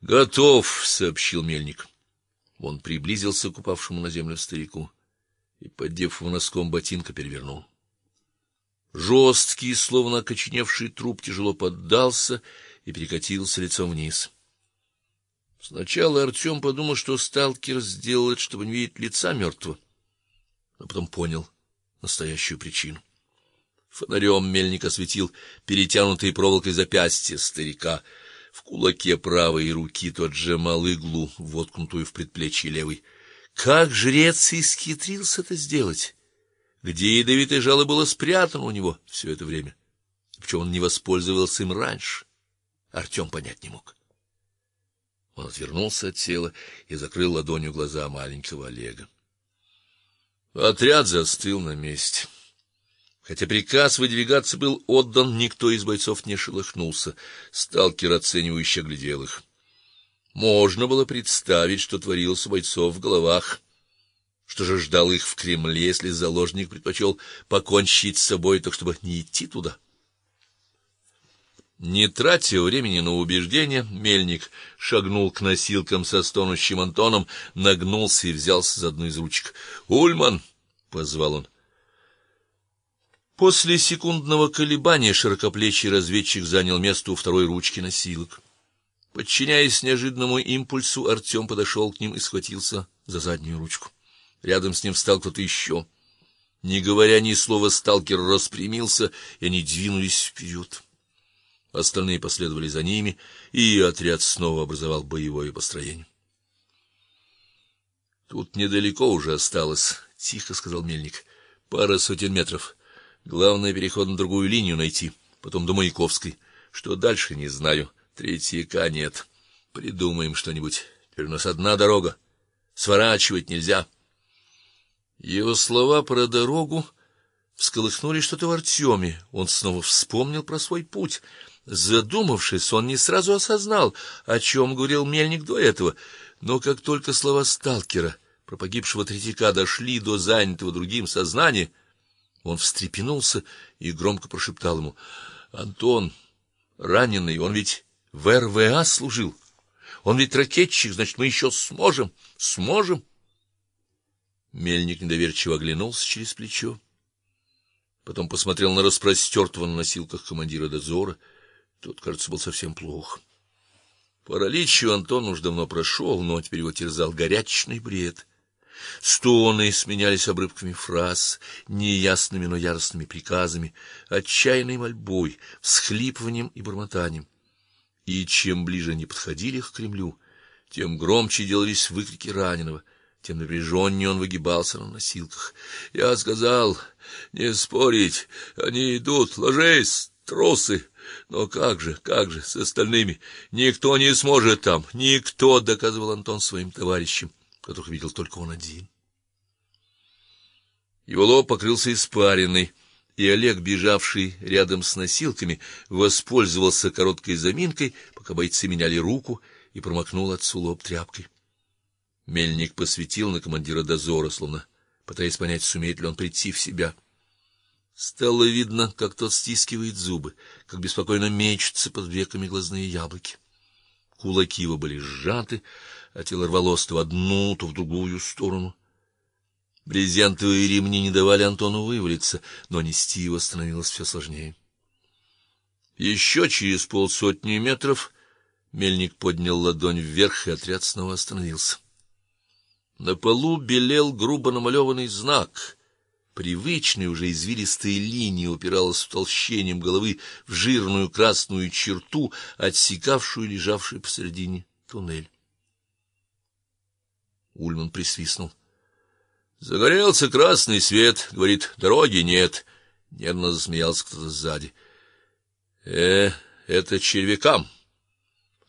Готов, сообщил мельник. Он приблизился к упавшему на землю старику и, поддев его носком ботинка, перевернул. Жесткий, словно окоченевший труп тяжело поддался и перекатился лицом вниз. Сначала Артем подумал, что сталкер сделает, чтобы не видеть лица мертвого, но потом понял настоящую причину. Фонарем мельник осветил перетянутые проволокой запястья старика. В кулаке правой руки тот сжимал иглу, воткнутую в предплечье левой. Как жрец исхитрился это сделать? Где ядовитое жало было спрятано у него все это время? Почему он не воспользовался им раньше? Артем понять не мог. Он отвернулся от тела и закрыл ладонью глаза маленького Олега. Отряд застыл на месте. Хотя приказ выдвигаться был отдан, никто из бойцов не шелохнулся. Сталкер оценивающе глядел их. Можно было представить, что творилось у бойцов в головах. Что же ждал их в Кремле, если заложник предпочел покончить с собой, так чтобы не идти туда? Не тратя времени на убеждения, мельник шагнул к носилкам со стонущим Антоном, нагнулся и взялся за одну из ручек. "Ульман", позвал он. После секундного колебания широкоплечий разведчик занял место у второй ручки носилок. Подчиняясь неожиданному импульсу, Артем подошел к ним и схватился за заднюю ручку. Рядом с ним встал кто-то еще. Не говоря ни слова, сталкер распрямился, и они двинулись вперед. Остальные последовали за ними, и отряд снова образовал боевое построение. Тут недалеко уже осталось, тихо сказал мельник. Пара сотен метров. Главное переход на другую линию найти, потом до Маяковской. Что дальше, не знаю. Третьяка нет. Придумаем что-нибудь. Теперь у нас одна дорога. Сворачивать нельзя. Его слова про дорогу всколыхнули что-то в Артеме. Он снова вспомнил про свой путь. Задумавшись, он не сразу осознал, о чем говорил мельник до этого, но как только слова сталкера про погибшего третьяка дошли до занятого другим сознания, он встрепенулся и громко прошептал ему: "Антон, раненый, он ведь в РВА служил. Он ведь ракетчик, значит, мы еще сможем, сможем". Мельник недоверчиво оглянулся через плечо. Потом посмотрел на распростертого на носилках командира дозора. Тот, кажется, был совсем плох. Паралич у Антона уж давно прошел, но теперь его терзал горячечный бред. Стоны сменялись обрывками фраз, неясными, но яростными приказами, отчаянной мольбой, всхлипыванием и бормотанием. И чем ближе они подходили к Кремлю, тем громче делались выкрики раненого тем напряженнее он выгибался на носилках. Я сказал: "Не спорить, они идут, ложись, тросы". Но как же, как же с остальными? Никто не сможет там, никто, доказывал Антон своим товарищам, которых видел только он один. Его лоб покрылся испариной, и Олег, бежавший рядом с носилками, воспользовался короткой заминкой, пока бойцы меняли руку, и промокнул отцу лоб тряпкой. Мельник посветил на командира дозора, словно пытаясь понять, сумеет ли он прийти в себя. Стало видно, как тот стискивает зубы, как беспокойно мечутся под веками глазные яблоки. Кулаки его были сжаты, а тело рвалось то в одну, то в другую сторону. Брезентовые ремни не давали Антону вывалиться, но нести его становилось все сложнее. Еще через полсотни метров мельник поднял ладонь вверх, и отряд снова остановился. На полу белел грубо намалеванный знак. Привычная уже извилистая линия упиралась толщением головы в жирную красную черту, отсекавшую лежавший посередине туннель. Ульман присвистнул. Загорелся красный свет, говорит, дороги нет. Нервно засмеялся кто-то сзади. Э, это червякам.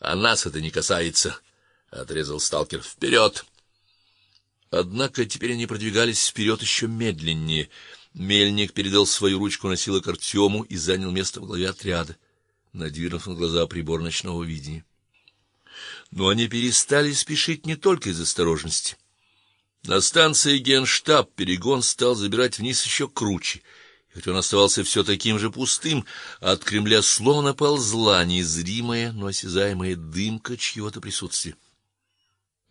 А нас это не касается, отрезал сталкер. Вперед!» Однако теперь они продвигались вперед еще медленнее. Мельник передал свою ручку носилок Артему и занял место в главе отряда, надвинув на глаза прибор ночного видения. Но они перестали спешить не только из осторожности. На станции Генштаб перегон стал забирать вниз еще круче, И хоть он оставался все таким же пустым, от Кремля словно ползла незримая, но осязаемая дымка чьего-то присутствия.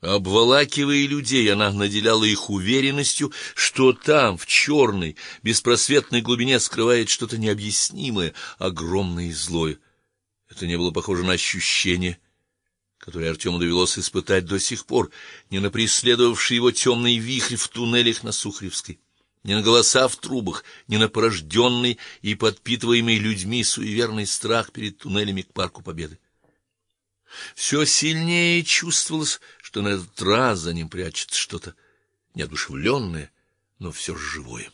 Обволакивая людей, она наделяла их уверенностью, что там, в черной, беспросветной глубине скрывает что-то необъяснимое, огромное и злое. Это не было похоже на ощущение, которое Артему довелось испытать до сих пор, не на преследовавший его темный вихрь в туннелях на Сухаревской, не на голоса в трубах, не на порожденный и подпитываемый людьми суеверный страх перед туннелями к парку Победы. Все сильнее чувствовалось, что на этот раз за ним прячется что-то неодушевленное, но все же живое.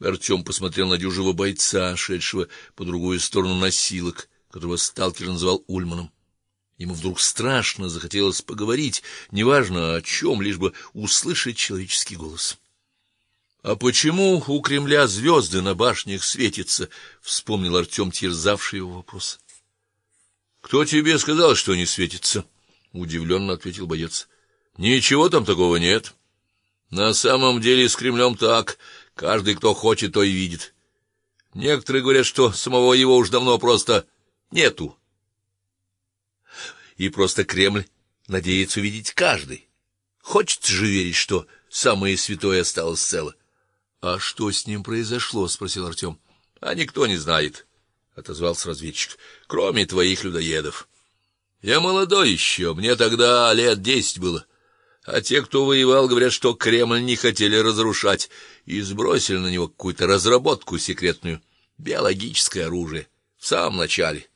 Артем посмотрел на дюжего бойца, шедшего по другую сторону носилок, которого сталкер называл Ульманом. Ему вдруг страшно захотелось поговорить, неважно о чем, лишь бы услышать человеческий голос. А почему у Кремля звезды на башнях светятся? вспомнил Артем терзавший его вопрос. Кто тебе сказал, что они светятся? Удивленно ответил боец. Ничего там такого нет. На самом деле с Кремлем так, каждый, кто хочет, то и видит. Некоторые говорят, что самого его уж давно просто нету. И просто Кремль надеется увидеть каждый. Хочется же верить, что самое святое осталось цело. А что с ним произошло, спросил Артем. — А никто не знает, отозвался разведчик. Кроме твоих людоедов. Я молодой еще, мне тогда лет десять было. А те, кто воевал, говорят, что Кремль не хотели разрушать и сбросили на него какую-то разработку секретную, биологическое оружие в самом начале.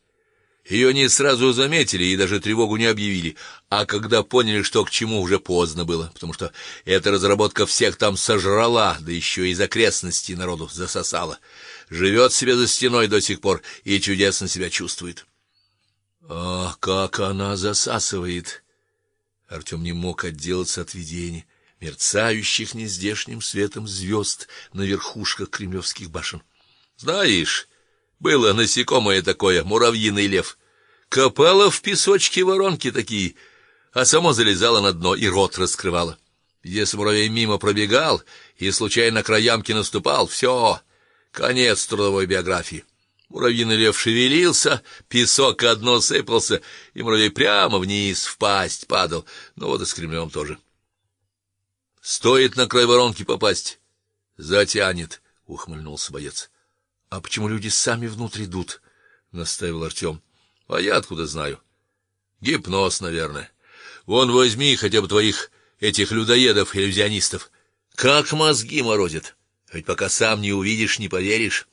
Ее не сразу заметили и даже тревогу не объявили, а когда поняли, что к чему, уже поздно было, потому что эта разработка всех там сожрала, да еще из окрестностей народу засосала. Живет себе за стеной до сих пор и чудесно себя чувствует. Ах, как она засасывает. Артем не мог отделаться от видений, мерцающих нездешним светом звезд на верхушках кремлевских башен. Знаешь, было насекомое такое, муравьиный лев. Копало в песочке воронки такие, а само залезало на дно и рот раскрывало. Если муравей мимо пробегал и случайно на край ямки наступал, все, конец трудовой биографии. Муравьиный лев шевелился, песок одно сыпался, и муравей прямо вниз в пасть падал. Ну вот и с Кремлем тоже. Стоит на край воронки попасть, затянет, ухмыльнулся боец. А почему люди сами внутрь идут? настаивал Артем. — А я откуда знаю? Гипноз, наверное. Вон возьми хотя бы твоих этих людоедов, иллюзионистов. Как мозги морозят. Ведь пока сам не увидишь, не поверишь.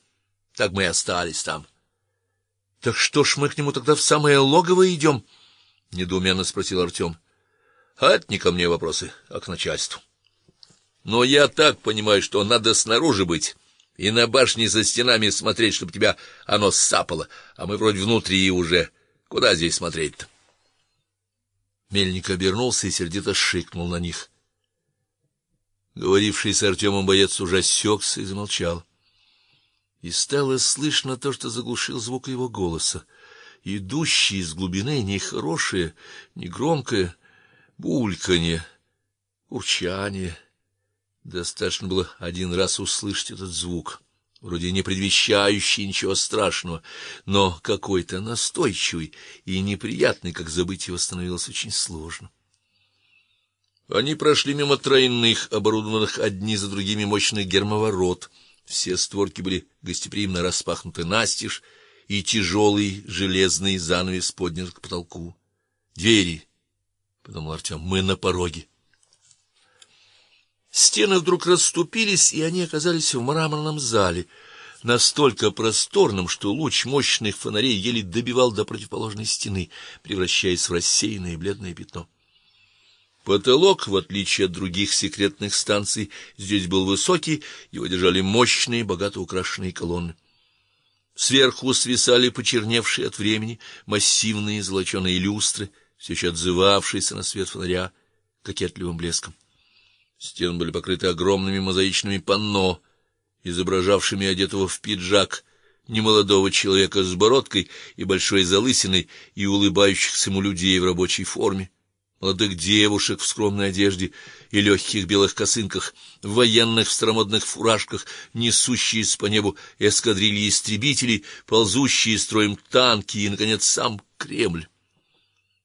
Так мы и остались там. Так что ж мы к нему тогда в самое логово идем? — недоуменно спросил Артем. — А это не ко мне вопросы, а к начальству. Но я так понимаю, что надо снаружи быть и на башне за стенами смотреть, чтобы тебя оно сапало, а мы вроде внутри уже. Куда здесь смотреть-то? Мельник обернулся и сердито шикнул на них. Говоривший с Артемом боец уже осекся и замолчал. И стало слышно то, что заглушил звук его голоса, идущий из глубины нехорошее, негромкое бульканье, урчание. Достаточно было один раз услышать этот звук, вроде не предвещающий ничего страшного, но какой-то настойчивый и неприятный, как забыть его становилось очень сложно. Они прошли мимо тройных, оборудованных одни за другими мощных гермоворот. Все створки были гостеприимно распахнуты настежь, и тяжелый железный занавес поднят к потолку. Двери, подумал Артем, мы на пороге. Стены вдруг расступились, и они оказались в мраморном зале, настолько просторном, что луч мощных фонарей еле добивал до противоположной стены, превращаясь в рассеянное бледное пятно. Потолок, в отличие от других секретных станций, здесь был высокий, его держали мощные, богато украшенные колонны. Сверху свисали почерневшие от времени массивные золоченые люстры, все еще отзывавшиеся на свет фонаря кокетливым блеском. Стены были покрыты огромными мозаичными панно, изображавшими одетого в пиджак немолодого человека с бородкой и большой залысиной и улыбающихся ему людей в рабочей форме, молодых девушек в скромной одежде и легких белых косынках, военных в старомодных фуражках, несущиеся по небу эскадрильи истребителей, ползущие строем танки и наконец сам Кремль.